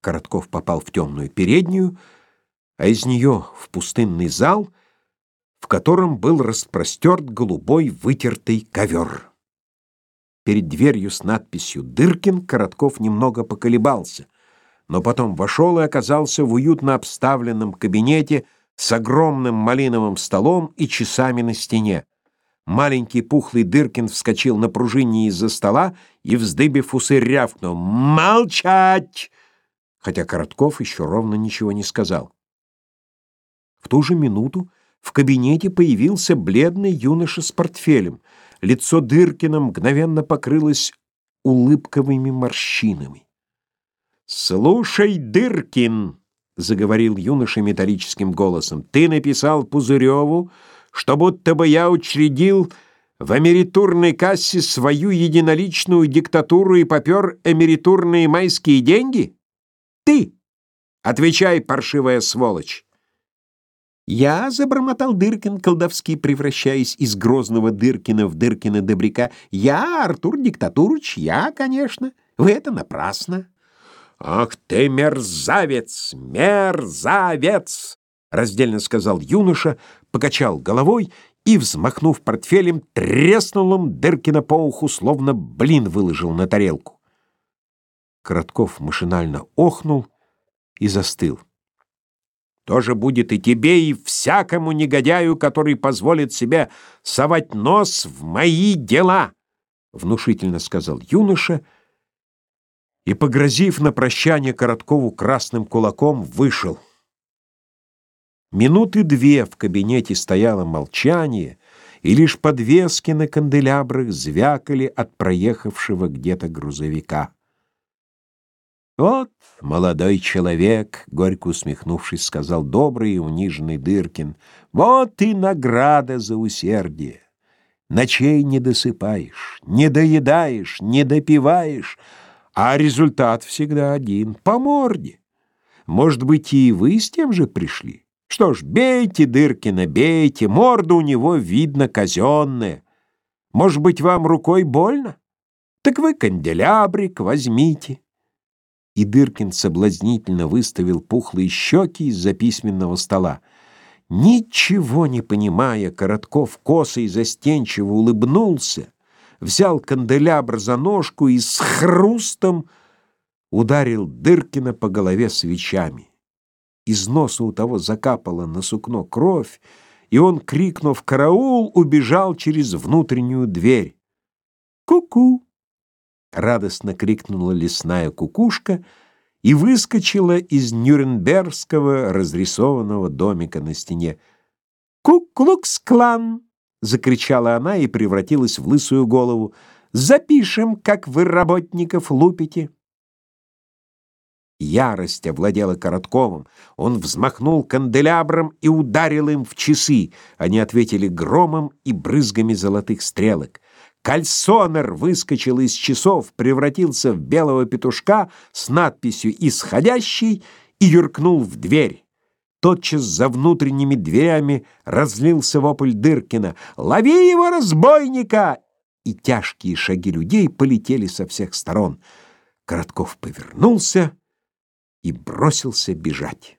Коротков попал в темную переднюю, а из нее в пустынный зал, в котором был распростерт голубой вытертый ковер. Перед дверью с надписью «Дыркин» Коротков немного поколебался, но потом вошел и оказался в уютно обставленном кабинете с огромным малиновым столом и часами на стене. Маленький пухлый Дыркин вскочил на пружине из-за стола и, вздыбив усы, рявкнул «Молчать!» Хотя Коротков еще ровно ничего не сказал. В ту же минуту в кабинете появился бледный юноша с портфелем. Лицо Дыркина мгновенно покрылось улыбковыми морщинами. «Слушай, Дыркин!» — заговорил юноша металлическим голосом. «Ты написал Пузыреву, что будто бы я учредил в эмеритурной кассе свою единоличную диктатуру и попер эмеритурные майские деньги?» Ты! Отвечай, паршивая сволочь!» «Я», — забормотал Дыркин, колдовски превращаясь из грозного Дыркина в Дыркина Добряка, «я, Артур Диктатурович, я, конечно. Вы это напрасно». «Ах ты мерзавец, мерзавец!» — раздельно сказал юноша, покачал головой и, взмахнув портфелем, треснул им Дыркина по уху, словно блин выложил на тарелку. Коротков машинально охнул и застыл. Тоже будет и тебе, и всякому негодяю, который позволит себе совать нос в мои дела, — внушительно сказал юноша, и, погрозив на прощание Короткову красным кулаком, вышел. Минуты две в кабинете стояло молчание, и лишь подвески на канделябрах звякали от проехавшего где-то грузовика. «Вот, молодой человек», — горько усмехнувшись, сказал добрый и униженный Дыркин, «вот и награда за усердие. Ночей не досыпаешь, не доедаешь, не допиваешь, а результат всегда один — по морде. Может быть, и вы с тем же пришли? Что ж, бейте Дыркина, бейте, морда у него, видно, казенная. Может быть, вам рукой больно? Так вы канделябрик возьмите» и Дыркин соблазнительно выставил пухлые щеки из-за письменного стола. Ничего не понимая, Коротков косо и застенчиво улыбнулся, взял канделябр за ножку и с хрустом ударил Дыркина по голове свечами. Из носа у того закапала на сукно кровь, и он, крикнув «Караул!», убежал через внутреннюю дверь. «Ку-ку!» Радостно крикнула лесная кукушка и выскочила из нюрнбергского разрисованного домика на стене. «Ку-клукс-клан!» — закричала она и превратилась в лысую голову. «Запишем, как вы работников лупите!» Ярость овладела Коротковым. Он взмахнул канделябром и ударил им в часы. Они ответили громом и брызгами золотых стрелок. Кальсонер выскочил из часов, превратился в белого петушка с надписью «Исходящий» и юркнул в дверь. Тотчас за внутренними дверями разлился вопль Дыркина «Лови его, разбойника!» И тяжкие шаги людей полетели со всех сторон. Коротков повернулся и бросился бежать.